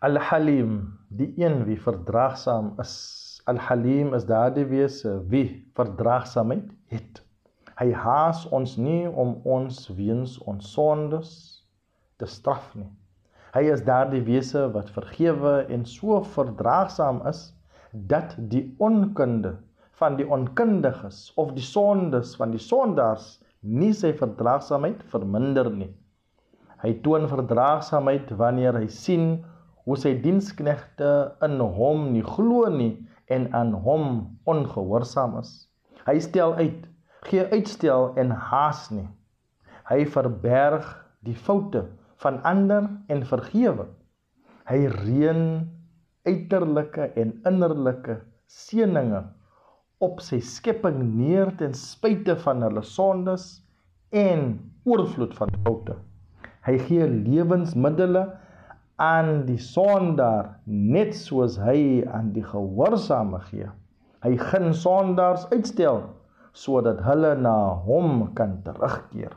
Al-Halim, die een wie verdraagsaam is. Al-Halim is daardie wese wie verdraagsaamheid het. Hy haas ons nie om ons weens ons sondes te straf nie. Hy is daardie wese wat vergewe en so verdraagsaam is dat die onkunde van die onkundiges of die sondes van die sondaars nie sy verdraagsaamheid verminder nie. Hy toon verdraagsaamheid wanneer hy sien hoe sy diensknegte in hom nie glo nie en aan hom ongehoorsaam is. Hy stel uit, gee uitstel en haas nie. Hy verberg die foute van ander en vergewe. Hy reën uiterlike en innerlike seëninge op sy skepping neer ten spyte van hulle sondes en oorvloed van foute. Hy gee lewensmiddels aan die sondaar net soos hy aan die gehoorsame gee. Hy gun sondaars uitstel sodat hulle na hom kan terugkeer.